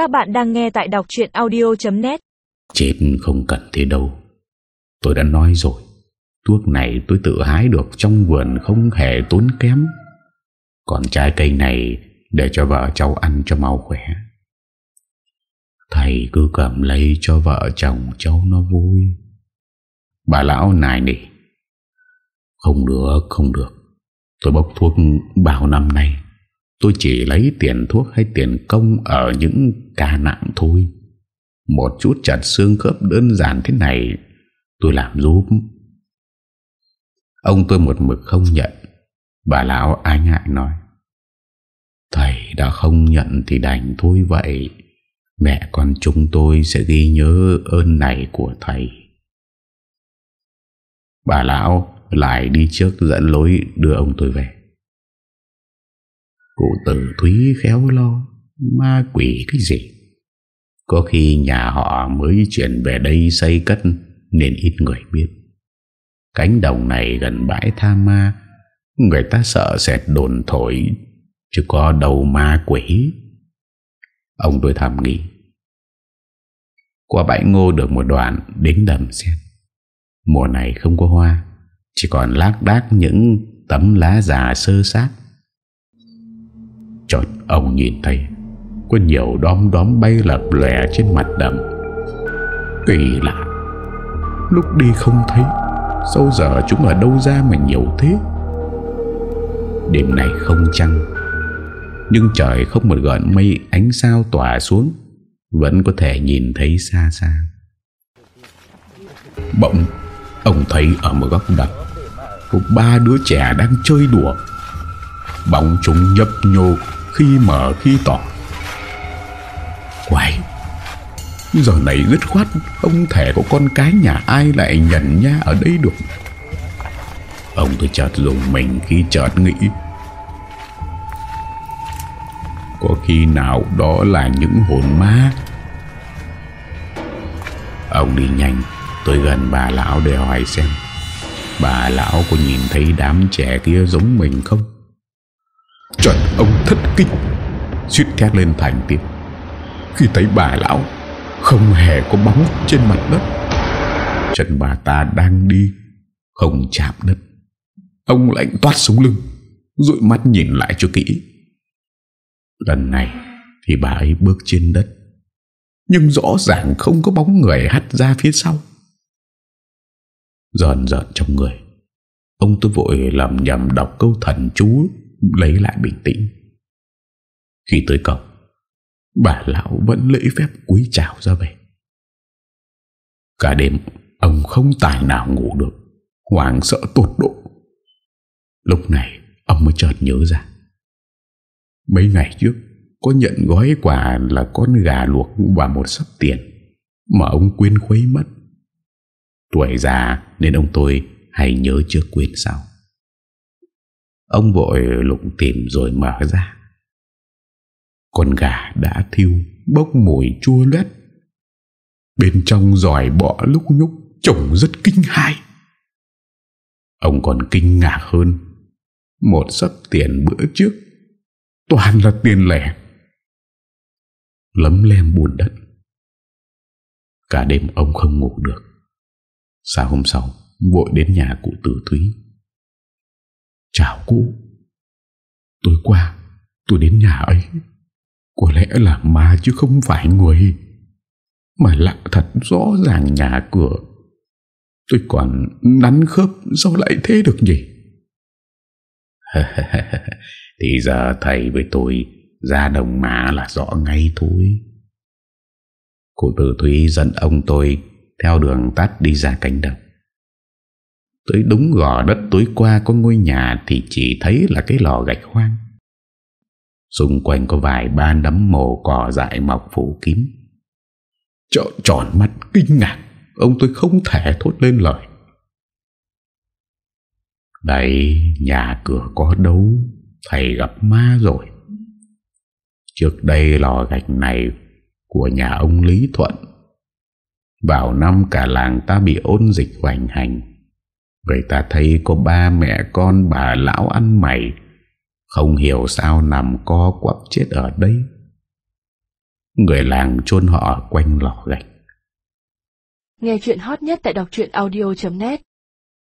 Các bạn đang nghe tại đọc chuyện audio.net Chết không cần thế đâu. Tôi đã nói rồi. Thuốc này tôi tự hái được trong vườn không hề tốn kém. Còn trái cây này để cho vợ cháu ăn cho mau khỏe. Thầy cứ cầm lấy cho vợ chồng cháu nó vui. Bà lão này nỉ. Không được, không được. Tôi bốc thuốc bao năm nay. Tôi chỉ lấy tiền thuốc hay tiền công Ở những ca nặng thôi. Một chút chặt xương khớp đơn giản thế này, Tôi làm giúp. Ông tôi một mực không nhận, Bà lão ái ngại nói. Thầy đã không nhận thì đành thôi vậy. Mẹ con chúng tôi sẽ ghi nhớ ơn này của thầy. Bà lão lại đi trước dẫn lối đưa ông tôi về. Cụ tử Thúy khéo lo, Ma quỷ cái gì? Có khi nhà họ mới chuyển về đây xây cất Nên ít người biết. Cánh đồng này gần bãi tha ma, Người ta sợ sệt đồn thổi, Chứ có đầu ma quỷ. Ông tôi thầm nghĩ. Qua bãi ngô được một đoạn, Đến đầm sen. Mùa này không có hoa, Chỉ còn lác đác những tấm lá già sơ sát ông nhìn thấy, Có nhiều đóm đóm bay lật lẻ trên mặt đầm. Kỳ lạ, Lúc đi không thấy Sau giờ chúng ở đâu ra mà nhiều thế? Đêm này không trăng, Nhưng trời không một gợn mây ánh sao tỏa xuống, Vẫn có thể nhìn thấy xa xa. Bỗng, Ông thấy ở một góc đập, Có ba đứa trẻ đang chơi đùa. Bóng chúng nhấp nhô khi mở khi tỏ. Quay Giờ này dứt khoát Không thể có con cái nhà ai lại nhận nha ở đây được. Ông tôi chợt dùng mình khi chợt nghĩ. Có khi nào đó là những hồn ma? Ông đi nhanh Tôi gần bà lão để hỏi xem. Bà lão có nhìn thấy đám trẻ kia giống mình không? Chuẩn ông thất kinh. Suýt thét lên thành tiếng Khi thấy bà lão, Không hề có bóng trên mặt đất. Chân bà ta đang đi, Không chạm đất. Ông lạnh toát xuống lưng Rụi mắt nhìn lại cho kỹ. Lần này Thì bà ấy bước trên đất. Nhưng rõ ràng không có bóng người hắt ra phía sau. Giòn giòn trong người, Ông tôi vội làm nhầm đọc câu thần chú Lấy lại bình tĩnh. Khi tới cổng. Bà lão vẫn lễ phép quý chào ra về. Cả đêm, Ông không tài nào ngủ được Hoàng sợ tột độ. Lúc này, ông mới chợt nhớ ra. Mấy ngày trước, Có nhận gói quà là con gà luộc Và một sắp tiền Mà ông quên khuấy mất. Tuổi già nên ông tôi hay nhớ chưa quên sao? Ông vội lục tìm rồi mở ra. Con gà đã thiêu, Bốc mùi chua lét Bên trong giỏi bọ lúc nhúc, Trông rất kinh hại Ông còn kinh ngạc hơn. Một sắp tiền bữa trước, Toàn là tiền lẻ. Lấm lem buồn đất. Cả đêm ông không ngủ được. Sáng hôm sau, Vội đến nhà cụ tử Thúy. Chào cụ. Tối qua, tôi đến nhà ấy. Có lẽ là ma chứ không phải người. Mà lạ thật, rõ ràng nhà cửa. Tôi còn nắn khớp, Sao lại thế được nhỉ? Thì giờ thầy với tôi Ra đồng má là rõ ngay thôi. Cụ tử Thúy dẫn ông tôi Theo đường tắt đi ra cánh đồng. Tới đúng gò đất tối qua có ngôi nhà Thì chỉ thấy là cái lò gạch hoang. Xung quanh có vài ba nấm mồ cỏ dại mọc phủ kín. Trọn tròn mắt kinh ngạc, Ông tôi không thể thốt lên lời. Đấy, nhà cửa có đâu Thầy gặp ma rồi. Trước đây lò gạch này Của nhà ông Lý Thuận, Vào năm cả làng ta bị ôn dịch hoành hành. Người ta thấy có ba mẹ con, bà lão ăn mày không hiểu sao nằm co quắp chết ở đây. Người làng chôn họ quanh lò gạch. Nghe chuyện hot nhất tại đọc audio.net